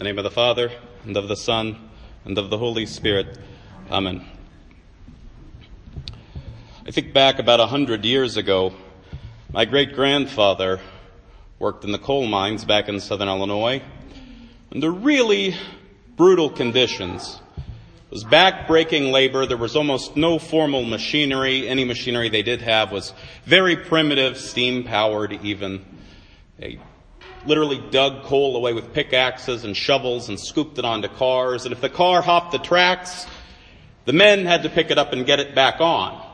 the name of the Father, and of the Son, and of the Holy Spirit. Amen. I think back about a hundred years ago, my great grandfather worked in the coal mines back in southern Illinois under really brutal conditions. It was back-breaking labor. There was almost no formal machinery. Any machinery they did have was very primitive, steam-powered even. They literally dug coal away with pickaxes and shovels and scooped it onto cars. And if the car hopped the tracks, the men had to pick it up and get it back on.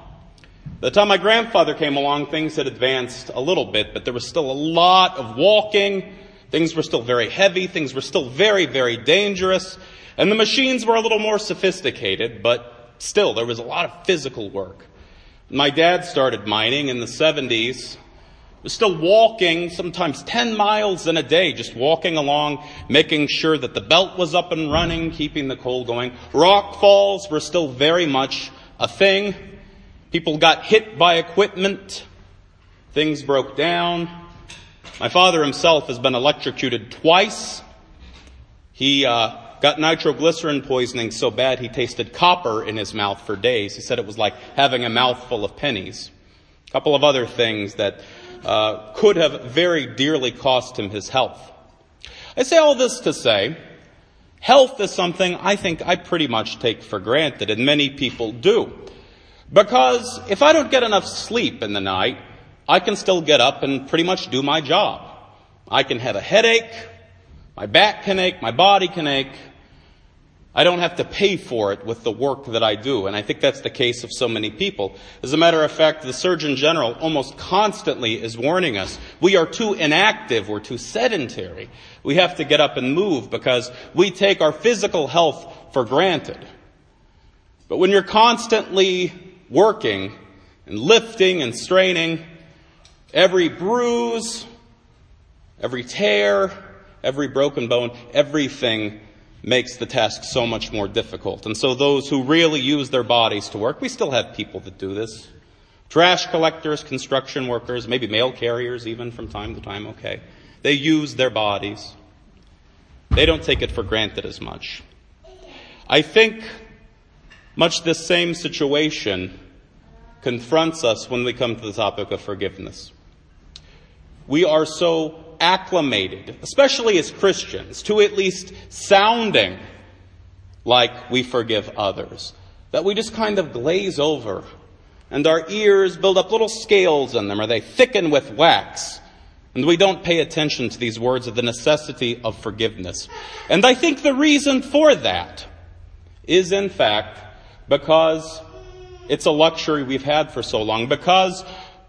By the time my grandfather came along, things had advanced a little bit, but there was still a lot of walking. Things were still very heavy. Things were still very, very dangerous. And the machines were a little more sophisticated, but still, there was a lot of physical work. My dad started mining in the 70s was still walking, sometimes 10 miles in a day, just walking along, making sure that the belt was up and running, keeping the coal going. Rock falls were still very much a thing. People got hit by equipment. Things broke down. My father himself has been electrocuted twice. He uh, got nitroglycerin poisoning so bad he tasted copper in his mouth for days. He said it was like having a mouthful of pennies. A couple of other things that uh, could have very dearly cost him his health. I say all this to say, health is something I think I pretty much take for granted, and many people do. Because if I don't get enough sleep in the night, I can still get up and pretty much do my job. I can have a headache, my back can ache, my body can ache, I don't have to pay for it with the work that I do. And I think that's the case of so many people. As a matter of fact, the Surgeon General almost constantly is warning us. We are too inactive. We're too sedentary. We have to get up and move because we take our physical health for granted. But when you're constantly working and lifting and straining, every bruise, every tear, every broken bone, everything makes the task so much more difficult. And so those who really use their bodies to work, we still have people that do this. Trash collectors, construction workers, maybe mail carriers even from time to time, okay. They use their bodies. They don't take it for granted as much. I think much this same situation confronts us when we come to the topic of forgiveness. We are so acclimated, especially as Christians, to at least sounding like we forgive others. That we just kind of glaze over and our ears build up little scales in them or they thicken with wax. And we don't pay attention to these words of the necessity of forgiveness. And I think the reason for that is in fact because it's a luxury we've had for so long. Because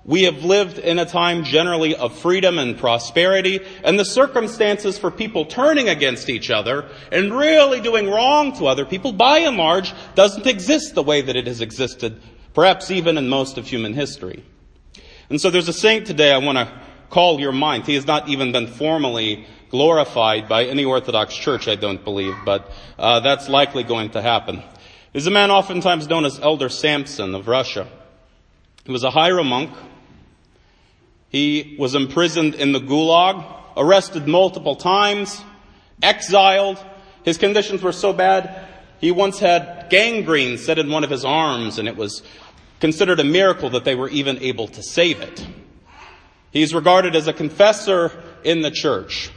we have lived in a time generally of freedom and prosperity, and the circumstances for people turning against each other and really doing wrong to other people, by and large, doesn't exist the way that it has existed, perhaps even in most of human history. And so there's a saint today I want to call your mind. He has not even been formally glorified by any Orthodox church, I don't believe, but uh, that's likely going to happen. He's a man oftentimes known as Elder Sampson of Russia. He was a Hieromonk he was imprisoned in the Gulag, arrested multiple times, exiled. His conditions were so bad, he once had gangrene set in one of his arms, and it was considered a miracle that they were even able to save it. He's regarded as a confessor in the church.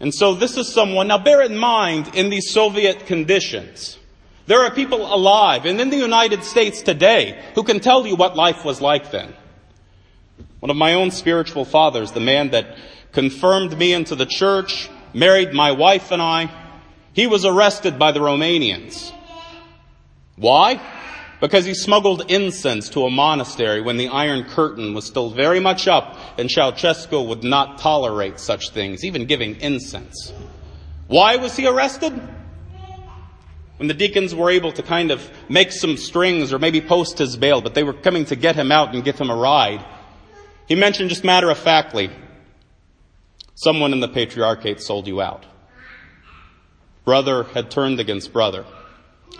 And so this is someone, now bear in mind, in these Soviet conditions, there are people alive and in the United States today who can tell you what life was like then. One of my own spiritual fathers, the man that confirmed me into the church, married my wife and I, he was arrested by the Romanians. Why? Because he smuggled incense to a monastery when the Iron Curtain was still very much up and Ceausescu would not tolerate such things, even giving incense. Why was he arrested? When the deacons were able to kind of make some strings or maybe post his bail, but they were coming to get him out and give him a ride, he mentioned just matter of factly, someone in the patriarchate sold you out. Brother had turned against brother.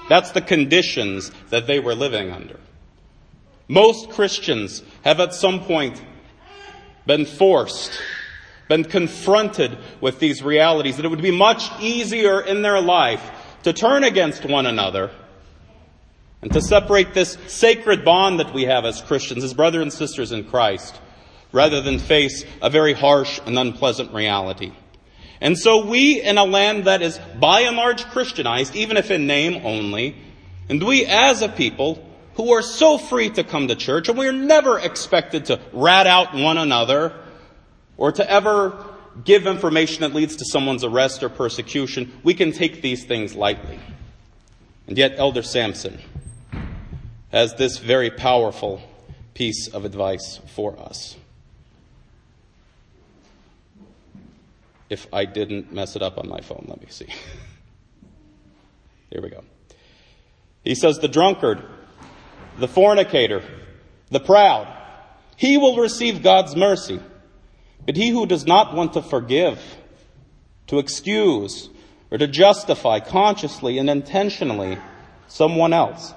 That's the conditions that they were living under. Most Christians have at some point been forced, been confronted with these realities, that it would be much easier in their life to turn against one another and to separate this sacred bond that we have as Christians, as brothers and sisters in Christ, rather than face a very harsh and unpleasant reality. And so we, in a land that is by and large Christianized, even if in name only, and we as a people who are so free to come to church, and we are never expected to rat out one another, or to ever give information that leads to someone's arrest or persecution, we can take these things lightly. And yet, Elder Sampson, has this very powerful piece of advice for us. If I didn't mess it up on my phone, let me see. Here we go. He says, The drunkard, the fornicator, the proud, he will receive God's mercy. But he who does not want to forgive, to excuse, or to justify consciously and intentionally someone else,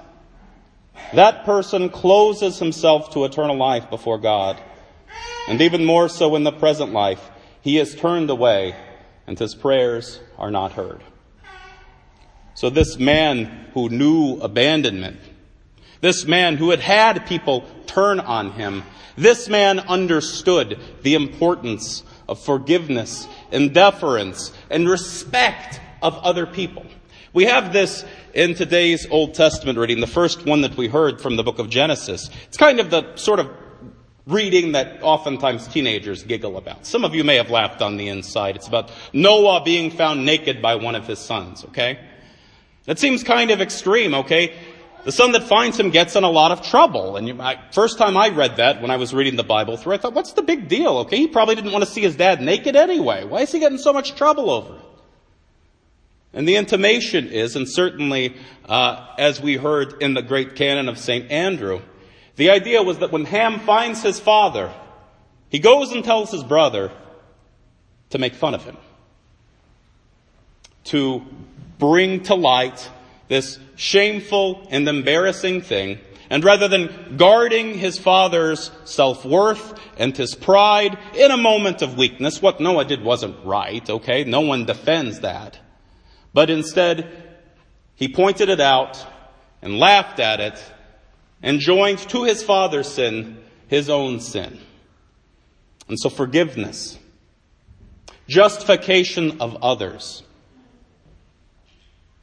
that person closes himself to eternal life before God. And even more so in the present life, he is turned away and his prayers are not heard. So this man who knew abandonment, this man who had had people turn on him, this man understood the importance of forgiveness and deference and respect of other people. We have this in today's Old Testament reading, the first one that we heard from the book of Genesis. It's kind of the sort of reading that oftentimes teenagers giggle about. Some of you may have laughed on the inside. It's about Noah being found naked by one of his sons, okay? That seems kind of extreme, okay? The son that finds him gets in a lot of trouble. And you, I, first time I read that when I was reading the Bible through, I thought, what's the big deal? Okay, he probably didn't want to see his dad naked anyway. Why is he getting so much trouble over it? And the intimation is, and certainly uh, as we heard in the great canon of St. Andrew, the idea was that when Ham finds his father, he goes and tells his brother to make fun of him, to bring to light this shameful and embarrassing thing, and rather than guarding his father's self-worth and his pride in a moment of weakness, what Noah did wasn't right, okay? No one defends that. But instead, he pointed it out and laughed at it and joined to his father's sin his own sin. And so forgiveness, justification of others,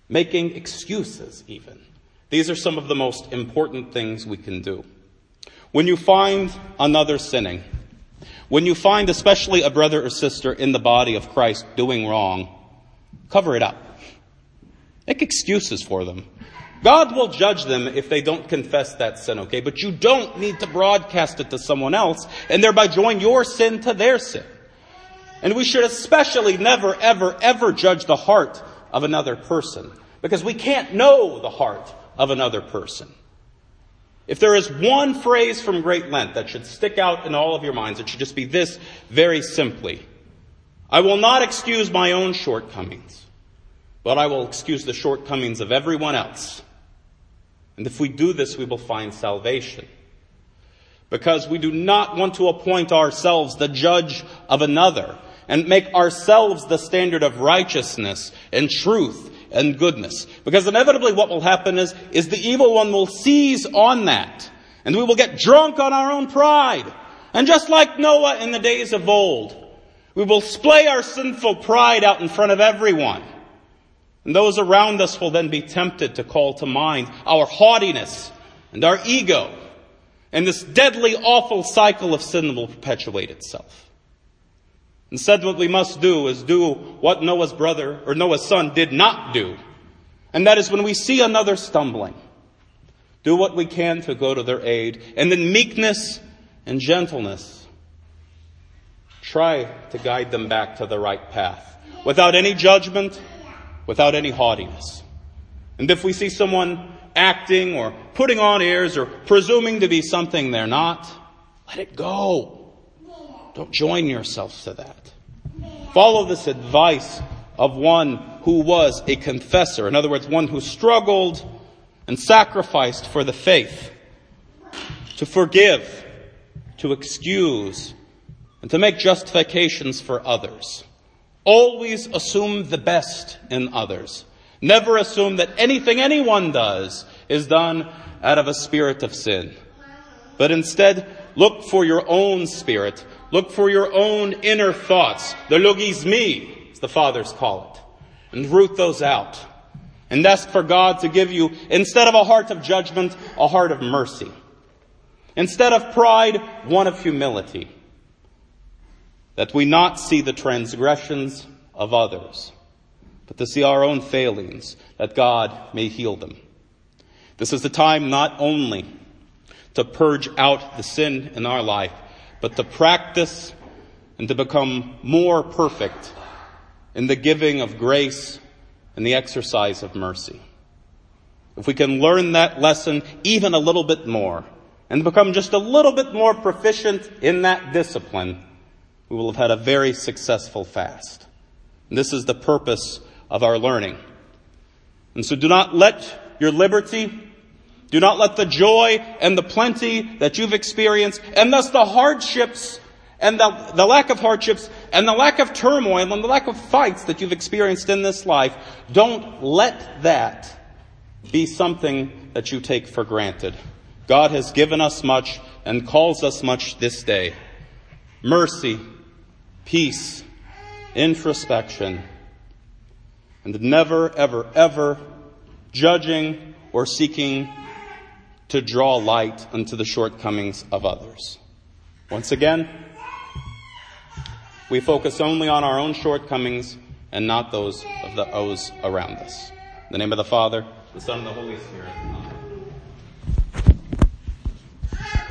making excuses even. These are some of the most important things we can do. When you find another sinning, when you find especially a brother or sister in the body of Christ doing wrong, cover it up. Make excuses for them. God will judge them if they don't confess that sin, okay? But you don't need to broadcast it to someone else and thereby join your sin to their sin. And we should especially never, ever, ever judge the heart of another person because we can't know the heart of another person. If there is one phrase from Great Lent that should stick out in all of your minds, it should just be this very simply. I will not excuse my own shortcomings but I will excuse the shortcomings of everyone else. And if we do this, we will find salvation. Because we do not want to appoint ourselves the judge of another and make ourselves the standard of righteousness and truth and goodness. Because inevitably what will happen is, is the evil one will seize on that. And we will get drunk on our own pride. And just like Noah in the days of old, we will splay our sinful pride out in front of everyone. And those around us will then be tempted to call to mind our haughtiness and our ego. And this deadly, awful cycle of sin will perpetuate itself. Instead, what we must do is do what Noah's brother or Noah's son did not do. And that is when we see another stumbling, do what we can to go to their aid. And in meekness and gentleness, try to guide them back to the right path without any judgment without any haughtiness. And if we see someone acting or putting on airs or presuming to be something they're not, let it go. Don't join yourself to that. Follow this advice of one who was a confessor. In other words, one who struggled and sacrificed for the faith to forgive, to excuse, and to make justifications for others. Always assume the best in others. Never assume that anything anyone does is done out of a spirit of sin. But instead, look for your own spirit. Look for your own inner thoughts. The logismoi, as the fathers call it. And root those out. And ask for God to give you, instead of a heart of judgment, a heart of mercy. Instead of pride, one of humility. That we not see the transgressions of others, but to see our own failings, that God may heal them. This is the time not only to purge out the sin in our life, but to practice and to become more perfect in the giving of grace and the exercise of mercy. If we can learn that lesson even a little bit more and become just a little bit more proficient in that discipline, we will have had a very successful fast. And this is the purpose of our learning. And so do not let your liberty, do not let the joy and the plenty that you've experienced, and thus the hardships and the, the lack of hardships and the lack of turmoil and the lack of fights that you've experienced in this life, don't let that be something that you take for granted. God has given us much and calls us much this day. Mercy, peace, introspection, and never, ever, ever judging or seeking to draw light unto the shortcomings of others. Once again, we focus only on our own shortcomings and not those of those around us. In the name of the Father, the Son, and the Holy Spirit.